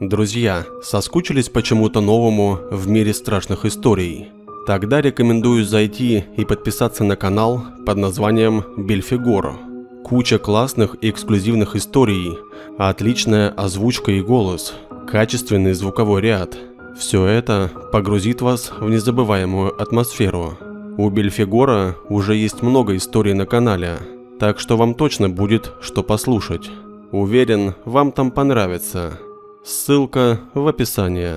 Друзья, соскучились почему-то новому в мире страшных историй? Тогда рекомендую зайти и подписаться на канал под названием Бельфигор. Куча классных и эксклюзивных историй, отличная озвучка и голос, качественный звуковой ряд. Все это погрузит вас в незабываемую атмосферу. У Бельфигора уже есть много историй на канале, так что вам точно будет что послушать. Уверен, вам там понравится. Ссылка в описании.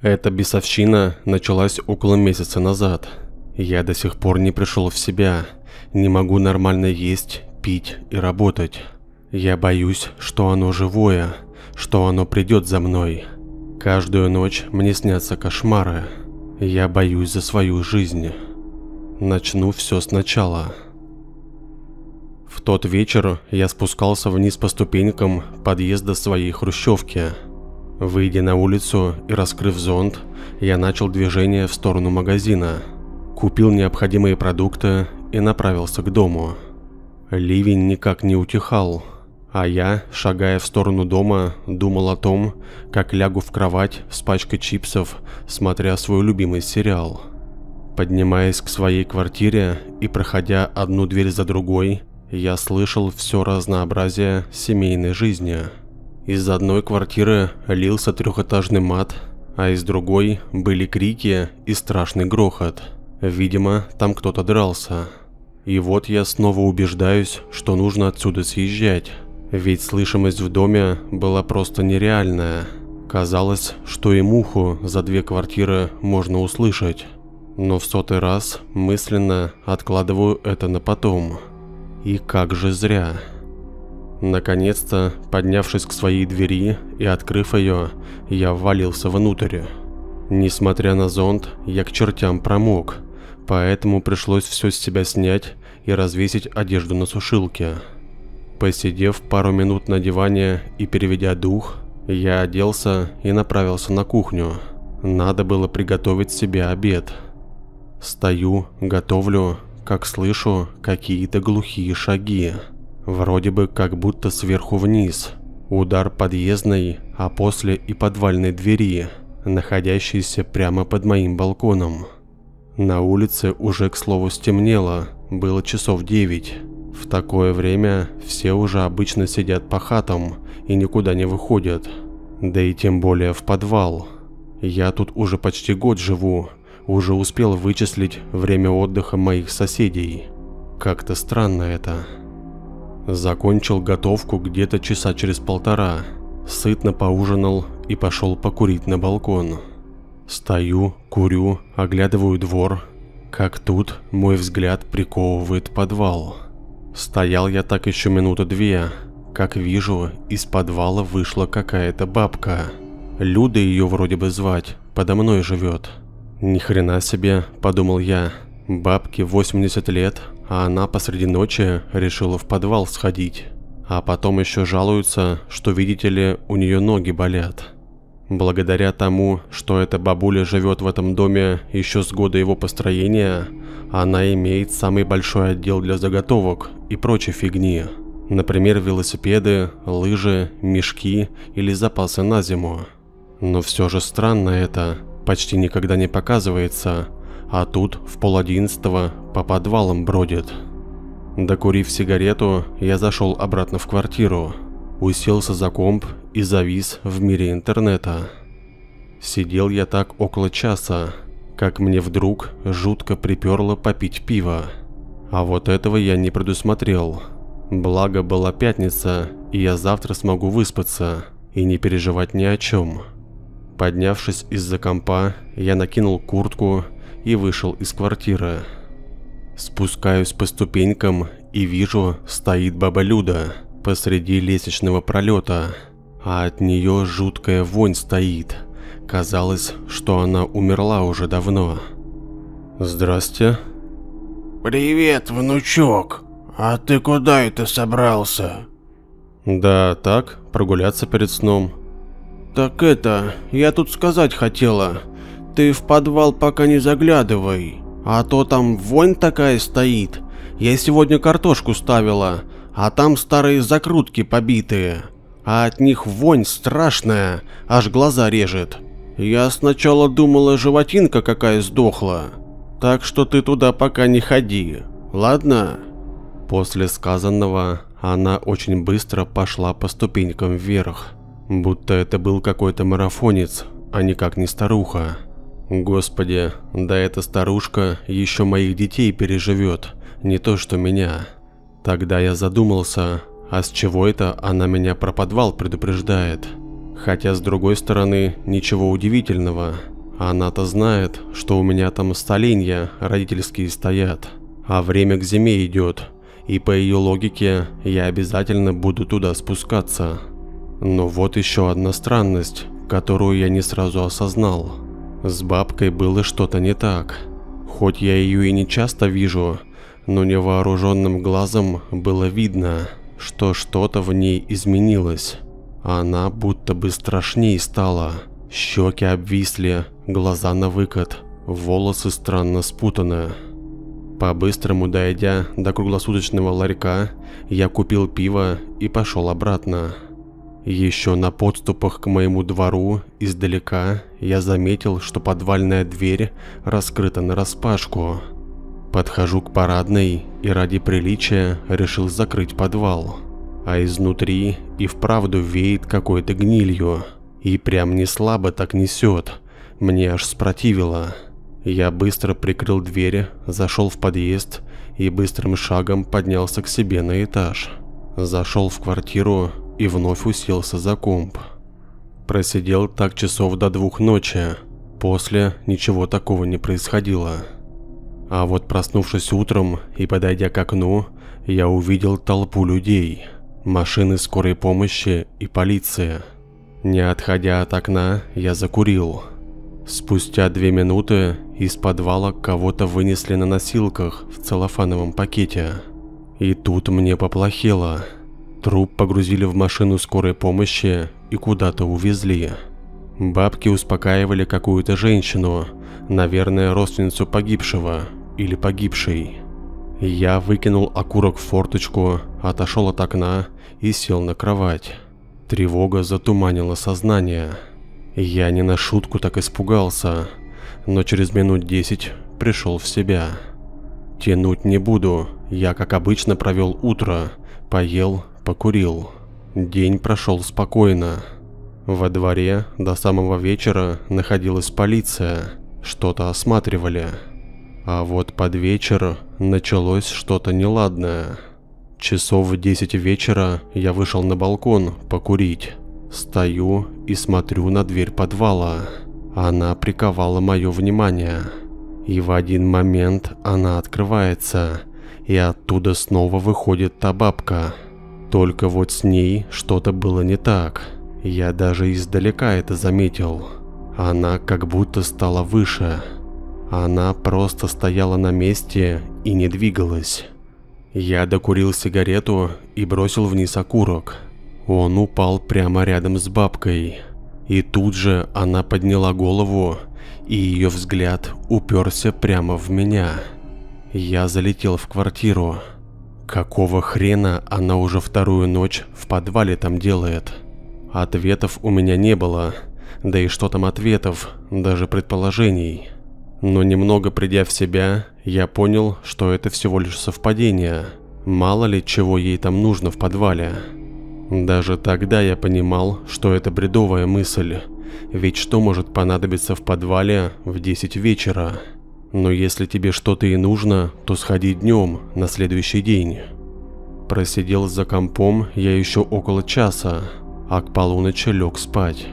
Эта бесовщина началась около месяца назад. Я до сих пор не пришел в себя, не могу нормально есть, пить и работать. Я боюсь, что оно живое, что оно придет за мной. Каждую ночь мне снятся кошмары. Я боюсь за свою жизнь. Начну все сначала. В тот вечер я спускался вниз по ступенькам подъезда своей хрущевки – Выйдя на улицу и раскрыв зонт, я начал движение в сторону магазина. Купил необходимые продукты и направился к дому. Ливень никак не утихал, а я, шагая в сторону дома, думал о том, как лягу в кровать с пачкой чипсов, смотря свой любимый сериал. Поднимаясь к своей квартире и проходя одну дверь за другой, я слышал все разнообразие семейной жизни – из одной квартиры лился трехэтажный мат, а из другой были крики и страшный грохот. Видимо, там кто-то дрался. И вот я снова убеждаюсь, что нужно отсюда съезжать. Ведь слышимость в доме была просто нереальная. Казалось, что и муху за две квартиры можно услышать. Но в сотый раз мысленно откладываю это на потом. И как же зря. Наконец-то, поднявшись к своей двери и открыв ее, я ввалился внутрь. Несмотря на зонт, я к чертям промок, поэтому пришлось все с себя снять и развесить одежду на сушилке. Посидев пару минут на диване и переведя дух, я оделся и направился на кухню. Надо было приготовить себе обед. Стою, готовлю, как слышу какие-то глухие шаги. Вроде бы как будто сверху вниз. Удар подъездной, а после и подвальной двери, находящейся прямо под моим балконом. На улице уже, к слову, стемнело, было часов девять. В такое время все уже обычно сидят по хатам и никуда не выходят. Да и тем более в подвал. Я тут уже почти год живу, уже успел вычислить время отдыха моих соседей. Как-то странно это. Закончил готовку где-то часа через полтора, сытно поужинал и пошел покурить на балкон. Стою, курю, оглядываю двор, как тут мой взгляд приковывает подвал. Стоял я так еще минуты две, как вижу, из подвала вышла какая-то бабка. Люда ее вроде бы звать, подо мной живет. Ни хрена себе, подумал я, бабке 80 лет, а она посреди ночи решила в подвал сходить. А потом еще жалуются, что, видите ли, у нее ноги болят. Благодаря тому, что эта бабуля живет в этом доме еще с года его построения, она имеет самый большой отдел для заготовок и прочей фигни. Например, велосипеды, лыжи, мешки или запасы на зиму. Но все же странно это, почти никогда не показывается, а тут в пол одиннадцатого по подвалам бродит. Докурив сигарету, я зашел обратно в квартиру, уселся за комп и завис в мире интернета. Сидел я так около часа, как мне вдруг жутко приперло попить пиво. А вот этого я не предусмотрел. Благо была пятница, и я завтра смогу выспаться. и не переживать ни о чем. Поднявшись из-за компа, я накинул куртку и вышел из квартиры. Спускаюсь по ступенькам и вижу, стоит баба Люда посреди лестничного пролета, а от нее жуткая вонь стоит. Казалось, что она умерла уже давно. «Здрасте». «Привет, внучок. А ты куда это собрался?» «Да, так, прогуляться перед сном». «Так это, я тут сказать хотела. Ты в подвал пока не заглядывай, а то там вонь такая стоит. Я сегодня картошку ставила, а там старые закрутки побитые, а от них вонь страшная, аж глаза режет. Я сначала думала, животинка какая сдохла, так что ты туда пока не ходи, ладно? После сказанного она очень быстро пошла по ступенькам вверх, будто это был какой-то марафонец, а никак не старуха. Господи, да эта старушка еще моих детей переживет, не то что меня. Тогда я задумался, а с чего это она меня про подвал предупреждает? Хотя с другой стороны, ничего удивительного. Она-то знает, что у меня там столенья родительские стоят, а время к зиме идет, и по ее логике я обязательно буду туда спускаться. Но вот еще одна странность, которую я не сразу осознал. С бабкой было что-то не так. Хоть я ее и не часто вижу, но невооруженным глазом было видно, что что-то в ней изменилось. Она будто бы страшней стала. Щеки обвисли, глаза на выкат, волосы странно спутаны. По-быстрому дойдя до круглосуточного ларька, я купил пиво и пошел обратно. Еще на подступах к моему двору издалека я заметил, что подвальная дверь раскрыта нараспашку. Подхожу к парадной и ради приличия решил закрыть подвал а изнутри и вправду веет какой-то гнилью. И прям не слабо так несет. Мне аж спротивило. Я быстро прикрыл дверь, зашел в подъезд и быстрым шагом поднялся к себе на этаж. Зашел в квартиру и вновь уселся за комп. Просидел так часов до двух ночи. После ничего такого не происходило. А вот проснувшись утром и подойдя к окну, я увидел толпу людей – машины скорой помощи и полиция. Не отходя от окна, я закурил. Спустя две минуты из подвала кого-то вынесли на носилках в целлофановом пакете. И тут мне поплохело. Труп погрузили в машину скорой помощи и куда-то увезли. Бабки успокаивали какую-то женщину, наверное, родственницу погибшего или погибшей. Я выкинул окурок в форточку, отошел от окна и сел на кровать. Тревога затуманила сознание. Я не на шутку так испугался, но через минут десять пришел в себя. Тянуть не буду, я как обычно провел утро, поел, покурил. День прошел спокойно. Во дворе до самого вечера находилась полиция, что-то осматривали. А вот под вечер началось что-то неладное. Часов в 10 вечера я вышел на балкон покурить. Стою и смотрю на дверь подвала. Она приковала мое внимание. И в один момент она открывается, и оттуда снова выходит та бабка. Только вот с ней что-то было не так. Я даже издалека это заметил. Она как будто стала выше. Она просто стояла на месте и не двигалась. Я докурил сигарету и бросил вниз окурок. Он упал прямо рядом с бабкой. И тут же она подняла голову, и ее взгляд уперся прямо в меня. Я залетел в квартиру. Какого хрена она уже вторую ночь в подвале там делает? Ответов у меня не было. Да и что там ответов, даже предположений. Но немного придя в себя, я понял, что это всего лишь совпадение. Мало ли чего ей там нужно в подвале. Даже тогда я понимал, что это бредовая мысль. Ведь что может понадобиться в подвале в 10 вечера? Но если тебе что-то и нужно, то сходи днем, на следующий день. Просидел за компом я еще около часа, а к полуночи лег спать.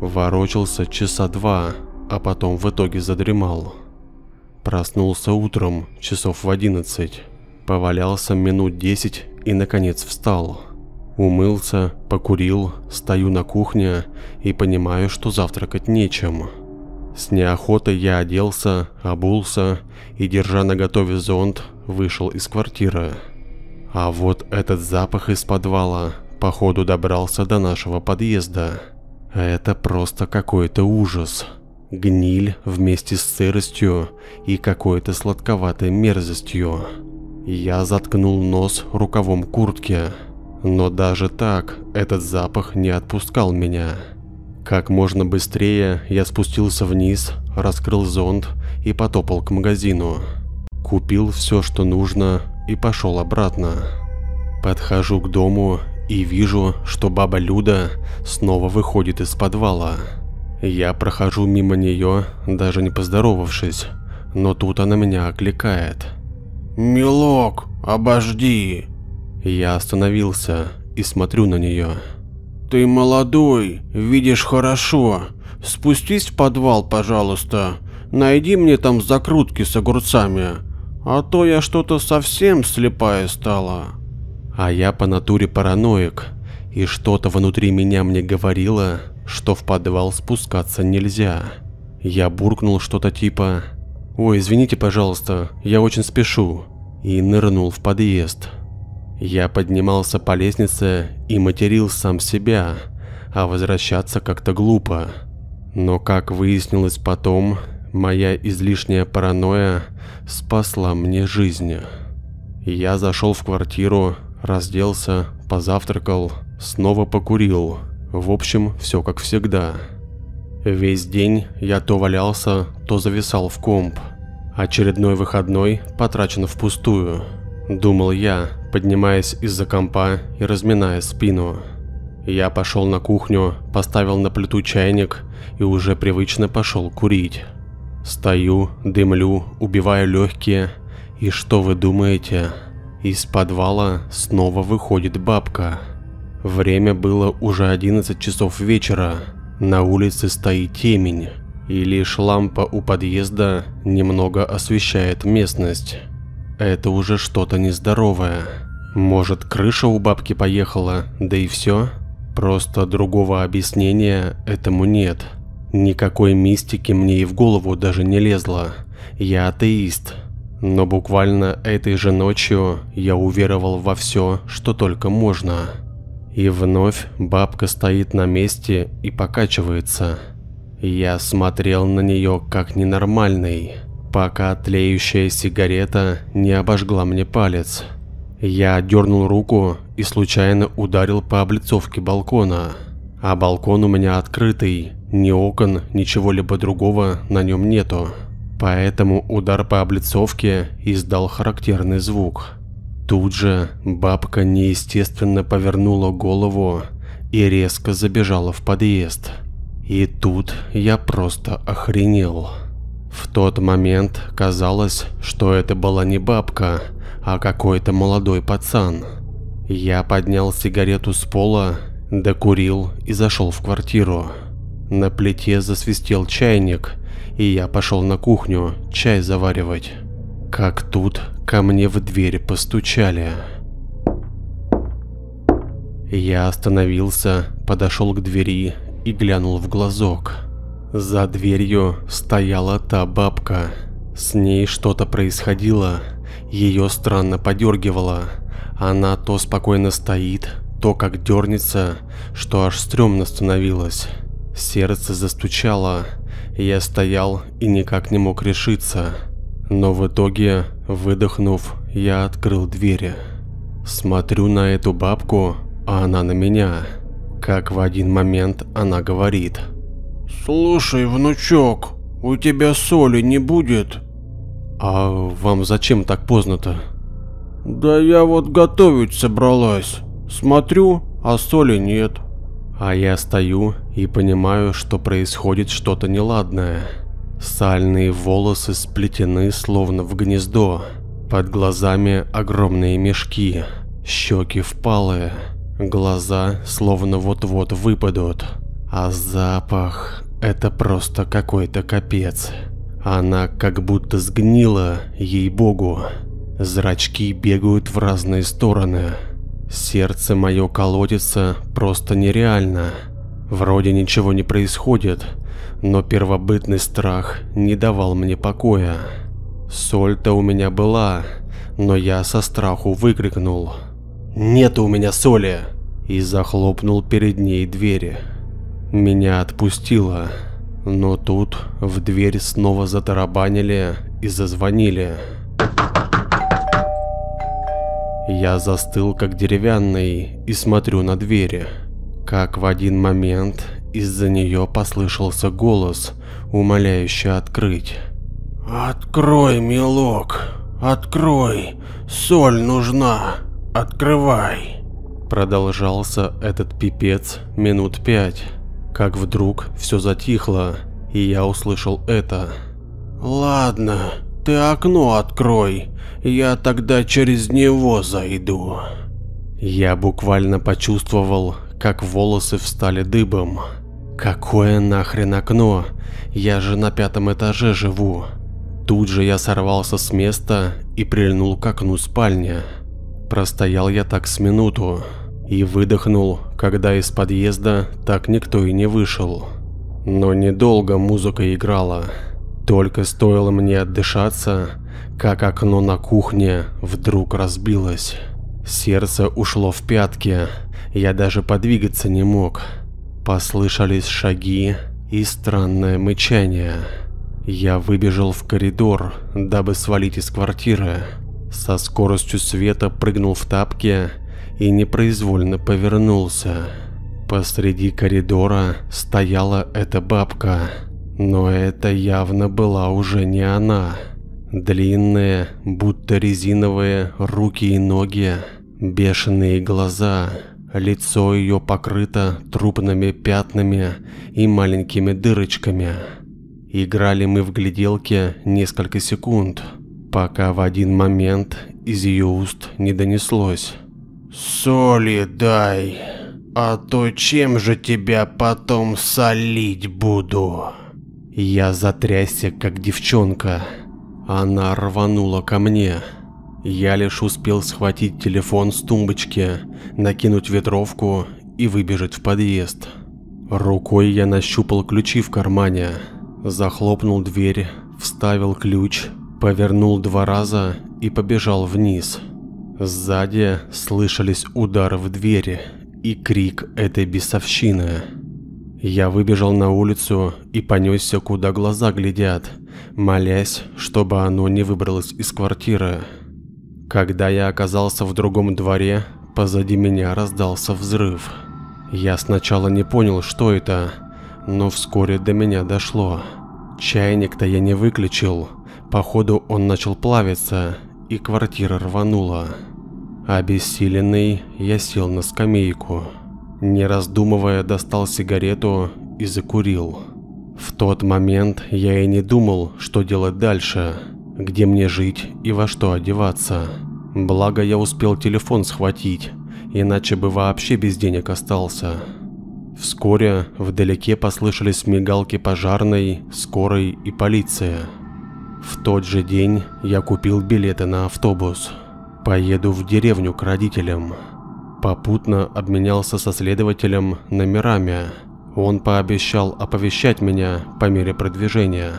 Ворочался часа два, а потом в итоге задремал. Проснулся утром, часов в одиннадцать, повалялся минут десять и наконец встал. Умылся, покурил, стою на кухне и понимаю, что завтракать нечем. С неохотой я оделся, обулся и, держа на готове зонт, вышел из квартиры. А вот этот запах из подвала, походу, добрался до нашего подъезда. Это просто какой-то ужас. Гниль вместе с сыростью и какой-то сладковатой мерзостью. Я заткнул нос рукавом куртки, но даже так этот запах не отпускал меня. Как можно быстрее я спустился вниз, раскрыл зонт и потопал к магазину. Купил все, что нужно и пошел обратно. Подхожу к дому и вижу, что баба Люда снова выходит из подвала. Я прохожу мимо нее, даже не поздоровавшись, но тут она меня окликает. «Милок, обожди!» Я остановился и смотрю на нее. Ты молодой, видишь хорошо. Спустись в подвал, пожалуйста. Найди мне там закрутки с огурцами. А то я что-то совсем слепая стала. А я по натуре параноик, и что-то внутри меня мне говорило, что в подвал спускаться нельзя. Я буркнул что-то типа «Ой, извините, пожалуйста, я очень спешу» и нырнул в подъезд. Я поднимался по лестнице и материл сам себя, а возвращаться как-то глупо. Но как выяснилось потом, моя излишняя паранойя спасла мне жизнь. Я зашел в квартиру, разделся, позавтракал, снова покурил. В общем, все как всегда. Весь день я то валялся, то зависал в комп. Очередной выходной потрачен впустую. Думал я, поднимаясь из-за компа и разминая спину. Я пошел на кухню, поставил на плиту чайник и уже привычно пошел курить. Стою, дымлю, убиваю легкие, и что вы думаете? Из подвала снова выходит бабка. Время было уже 11 часов вечера, на улице стоит темень, и лишь лампа у подъезда немного освещает местность. Это уже что-то нездоровое. Может, крыша у бабки поехала, да и все? Просто другого объяснения этому нет. Никакой мистики мне и в голову даже не лезло. Я атеист. Но буквально этой же ночью я уверовал во все, что только можно. И вновь бабка стоит на месте и покачивается. Я смотрел на нее как ненормальный пока тлеющая сигарета не обожгла мне палец. Я дернул руку и случайно ударил по облицовке балкона. А балкон у меня открытый, ни окон, ничего либо другого на нем нету. Поэтому удар по облицовке издал характерный звук. Тут же бабка неестественно повернула голову и резко забежала в подъезд. И тут я просто охренел. В тот момент казалось, что это была не бабка, а какой-то молодой пацан. Я поднял сигарету с пола, докурил и зашел в квартиру. На плите засвистел чайник, и я пошел на кухню чай заваривать. Как тут ко мне в дверь постучали. Я остановился, подошел к двери и глянул в глазок. За дверью стояла та бабка. С ней что-то происходило, ее странно подергивало. Она то спокойно стоит, то как дернется, что аж стрёмно становилось. Сердце застучало, я стоял и никак не мог решиться. Но в итоге, выдохнув, я открыл двери. Смотрю на эту бабку, а она на меня. Как в один момент она говорит – «Слушай, внучок, у тебя соли не будет?» «А вам зачем так поздно-то?» «Да я вот готовить собралась. Смотрю, а соли нет». А я стою и понимаю, что происходит что-то неладное. Сальные волосы сплетены словно в гнездо. Под глазами огромные мешки, щеки впалые. Глаза словно вот-вот выпадут. А запах – это просто какой-то капец. Она как будто сгнила, ей-богу. Зрачки бегают в разные стороны. Сердце мое колотится просто нереально. Вроде ничего не происходит, но первобытный страх не давал мне покоя. Соль-то у меня была, но я со страху выкрикнул «Нет у меня соли!» и захлопнул перед ней двери. Меня отпустило, но тут в дверь снова затарабанили и зазвонили. Я застыл как деревянный и смотрю на двери. Как в один момент из-за нее послышался голос, умоляющий открыть. «Открой, милок, открой, соль нужна, открывай!» Продолжался этот пипец минут пять, как вдруг все затихло, и я услышал это. «Ладно, ты окно открой, я тогда через него зайду». Я буквально почувствовал, как волосы встали дыбом. Какое нахрен окно? Я же на пятом этаже живу. Тут же я сорвался с места и прильнул к окну спальни. Простоял я так с минуту и выдохнул, когда из подъезда так никто и не вышел. Но недолго музыка играла. Только стоило мне отдышаться, как окно на кухне вдруг разбилось. Сердце ушло в пятки, я даже подвигаться не мог. Послышались шаги и странное мычание. Я выбежал в коридор, дабы свалить из квартиры. Со скоростью света прыгнул в тапки и непроизвольно повернулся. Посреди коридора стояла эта бабка, но это явно была уже не она. Длинные, будто резиновые руки и ноги, бешеные глаза, лицо ее покрыто трупными пятнами и маленькими дырочками. Играли мы в гляделки несколько секунд, пока в один момент из ее уст не донеслось. «Соли дай, а то чем же тебя потом солить буду?» Я затрясся, как девчонка. Она рванула ко мне. Я лишь успел схватить телефон с тумбочки, накинуть ветровку и выбежать в подъезд. Рукой я нащупал ключи в кармане, захлопнул дверь, вставил ключ, повернул два раза и побежал вниз. Сзади слышались удары в двери и крик этой бесовщины. Я выбежал на улицу и понесся, куда глаза глядят, молясь, чтобы оно не выбралось из квартиры. Когда я оказался в другом дворе, позади меня раздался взрыв. Я сначала не понял, что это, но вскоре до меня дошло. Чайник-то я не выключил, походу он начал плавиться, и квартира рванула. Обессиленный, я сел на скамейку. Не раздумывая, достал сигарету и закурил. В тот момент я и не думал, что делать дальше, где мне жить и во что одеваться. Благо я успел телефон схватить, иначе бы вообще без денег остался. Вскоре вдалеке послышались мигалки пожарной, скорой и полиции. В тот же день я купил билеты на автобус. Поеду в деревню к родителям. Попутно обменялся со следователем номерами. Он пообещал оповещать меня по мере продвижения.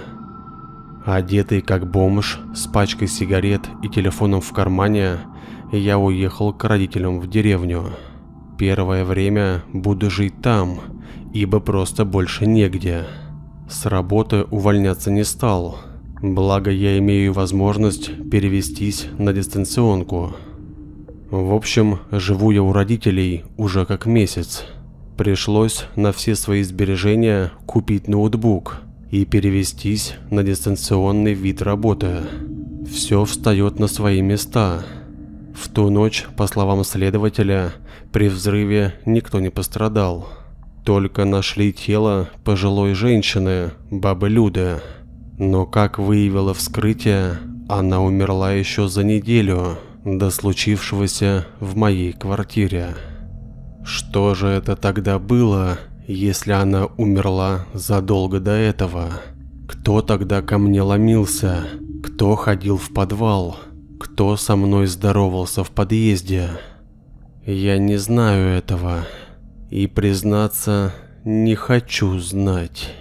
Одетый как бомж, с пачкой сигарет и телефоном в кармане, я уехал к родителям в деревню. Первое время буду жить там, ибо просто больше негде. С работы увольняться не стал, благо я имею возможность перевестись на дистанционку. В общем, живу я у родителей уже как месяц. Пришлось на все свои сбережения купить ноутбук и перевестись на дистанционный вид работы. Все встает на свои места. В ту ночь, по словам следователя, при взрыве никто не пострадал. Только нашли тело пожилой женщины, бабы Люды. Но как выявило вскрытие, она умерла еще за неделю до случившегося в моей квартире. Что же это тогда было, если она умерла задолго до этого? Кто тогда ко мне ломился? Кто ходил в подвал? Кто со мной здоровался в подъезде? Я не знаю этого. И признаться, не хочу знать.